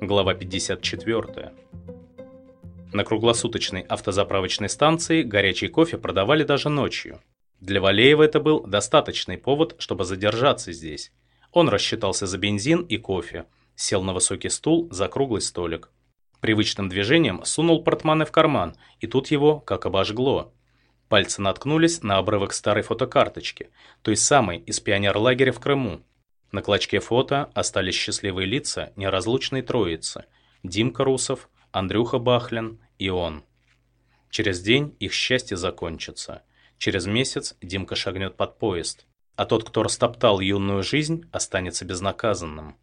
Глава 54. На круглосуточной автозаправочной станции горячий кофе продавали даже ночью. Для Валеева это был достаточный повод, чтобы задержаться здесь. Он рассчитался за бензин и кофе, сел на высокий стул за круглый столик. Привычным движением сунул портмоне в карман, и тут его как обожгло. Пальцы наткнулись на обрывок старой фотокарточки, той самой из пионерлагеря в Крыму. На клочке фото остались счастливые лица неразлучной троицы – Димка Русов, Андрюха Бахлин и он. Через день их счастье закончится. Через месяц Димка шагнет под поезд, а тот, кто растоптал юную жизнь, останется безнаказанным.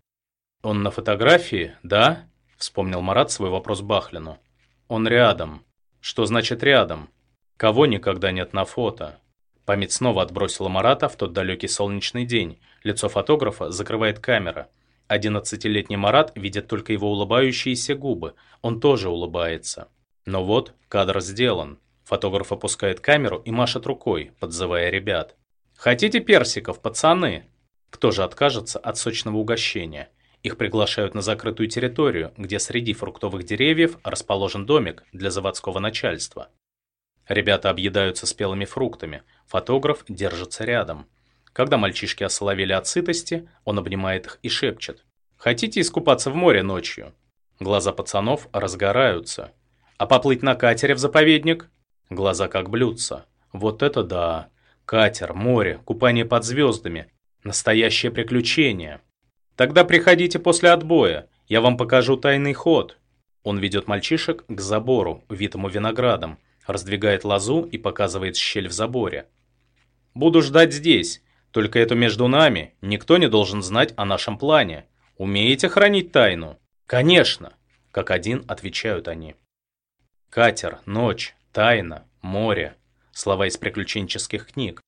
«Он на фотографии, да?» – вспомнил Марат свой вопрос Бахлину. «Он рядом. Что значит рядом? Кого никогда нет на фото?» Память снова отбросила Марата в тот далекий солнечный день. Лицо фотографа закрывает камера. Одиннадцатилетний Марат видит только его улыбающиеся губы. Он тоже улыбается. Но вот кадр сделан. Фотограф опускает камеру и машет рукой, подзывая ребят. «Хотите персиков, пацаны?» Кто же откажется от сочного угощения? Их приглашают на закрытую территорию, где среди фруктовых деревьев расположен домик для заводского начальства. Ребята объедаются спелыми фруктами, фотограф держится рядом. Когда мальчишки осоловели от сытости, он обнимает их и шепчет. «Хотите искупаться в море ночью?» Глаза пацанов разгораются. «А поплыть на катере в заповедник?» Глаза как блюдца. «Вот это да! Катер, море, купание под звездами. Настоящее приключение!» «Тогда приходите после отбоя, я вам покажу тайный ход». Он ведет мальчишек к забору, витому виноградом, раздвигает лозу и показывает щель в заборе. «Буду ждать здесь, только это между нами, никто не должен знать о нашем плане. Умеете хранить тайну?» «Конечно!» – как один отвечают они. Катер, ночь, тайна, море – слова из приключенческих книг.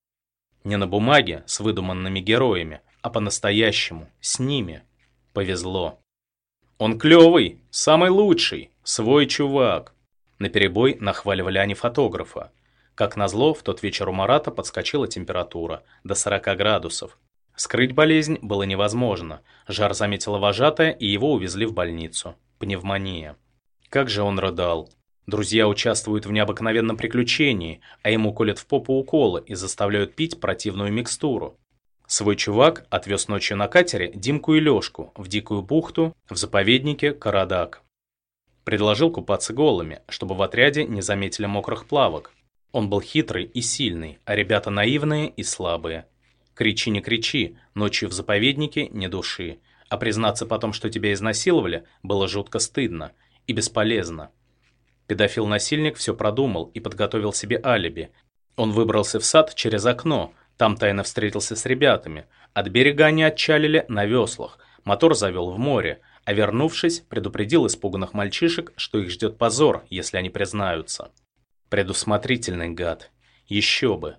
Не на бумаге с выдуманными героями, а по-настоящему, с ними. Повезло. Он клевый, самый лучший, свой чувак. Наперебой нахваливали они фотографа. Как назло, в тот вечер у Марата подскочила температура до 40 градусов. Скрыть болезнь было невозможно. Жар заметила вожатая, и его увезли в больницу. Пневмония. Как же он рыдал. Друзья участвуют в необыкновенном приключении, а ему колят в попу уколы и заставляют пить противную микстуру. Свой чувак отвез ночью на катере Димку и Лёшку в дикую бухту в заповеднике Карадак. Предложил купаться голыми, чтобы в отряде не заметили мокрых плавок. Он был хитрый и сильный, а ребята наивные и слабые. Кричи не кричи, ночью в заповеднике не души. А признаться потом, что тебя изнасиловали, было жутко стыдно и бесполезно. Педофил-насильник все продумал и подготовил себе алиби. Он выбрался в сад через окно, там тайно встретился с ребятами. От берега они отчалили на веслах. Мотор завел в море, а вернувшись, предупредил испуганных мальчишек, что их ждет позор, если они признаются. Предусмотрительный гад. Еще бы.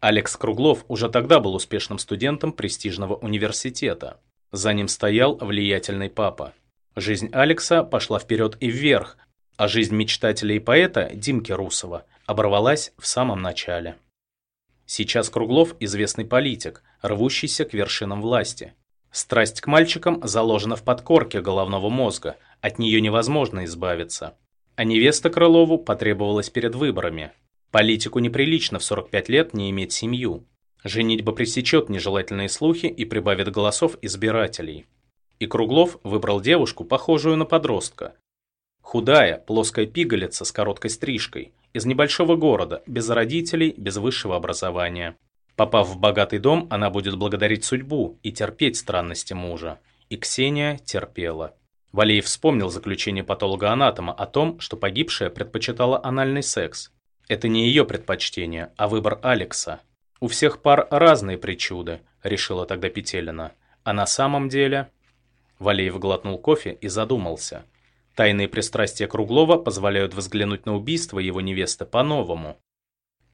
Алекс Круглов уже тогда был успешным студентом престижного университета. За ним стоял влиятельный папа. Жизнь Алекса пошла вперед и вверх, а жизнь мечтателя и поэта Димки Русова оборвалась в самом начале. Сейчас Круглов – известный политик, рвущийся к вершинам власти. Страсть к мальчикам заложена в подкорке головного мозга, от нее невозможно избавиться. А невеста Крылову потребовалась перед выборами. Политику неприлично в 45 лет не иметь семью. Женитьба пресечет нежелательные слухи и прибавит голосов избирателей. И Круглов выбрал девушку, похожую на подростка. Худая, плоская пигалица с короткой стрижкой – из небольшого города, без родителей, без высшего образования. Попав в богатый дом, она будет благодарить судьбу и терпеть странности мужа. И Ксения терпела. Валеев вспомнил заключение патолога-анатома о том, что погибшая предпочитала анальный секс. Это не ее предпочтение, а выбор Алекса. У всех пар разные причуды, решила тогда Петелина. А на самом деле... Валеев глотнул кофе и задумался. Тайные пристрастия Круглова позволяют взглянуть на убийство его невесты по-новому.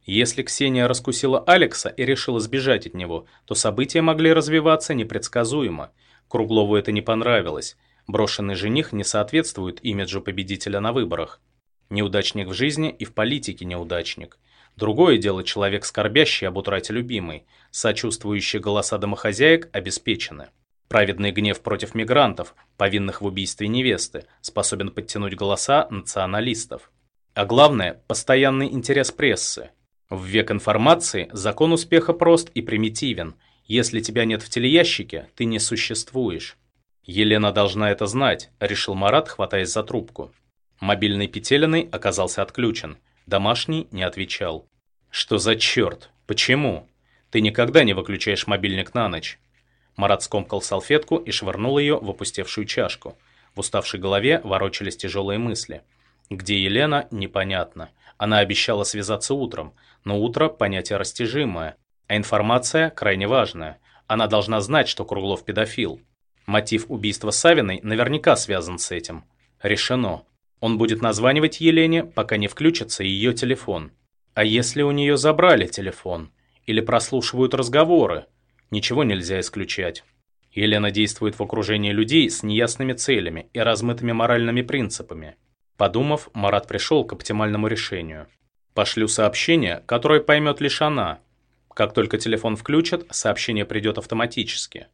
Если Ксения раскусила Алекса и решила сбежать от него, то события могли развиваться непредсказуемо. Круглову это не понравилось. Брошенный жених не соответствует имиджу победителя на выборах. Неудачник в жизни и в политике неудачник. Другое дело человек, скорбящий об утрате любимой, сочувствующие голоса домохозяек обеспечены. Праведный гнев против мигрантов, повинных в убийстве невесты, способен подтянуть голоса националистов. А главное – постоянный интерес прессы. В век информации закон успеха прост и примитивен. Если тебя нет в телеящике, ты не существуешь. Елена должна это знать, решил Марат, хватаясь за трубку. Мобильный Петелиной оказался отключен. Домашний не отвечал. Что за черт? Почему? Ты никогда не выключаешь мобильник на ночь. Марат скомкал салфетку и швырнул ее в опустевшую чашку. В уставшей голове ворочались тяжелые мысли. Где Елена, непонятно. Она обещала связаться утром, но утро – понятие растяжимое, а информация крайне важная. Она должна знать, что Круглов педофил. Мотив убийства Савиной наверняка связан с этим. Решено. Он будет названивать Елене, пока не включится ее телефон. А если у нее забрали телефон? Или прослушивают разговоры? Ничего нельзя исключать. Елена действует в окружении людей с неясными целями и размытыми моральными принципами. Подумав, Марат пришел к оптимальному решению. Пошлю сообщение, которое поймет лишь она. Как только телефон включат, сообщение придет автоматически.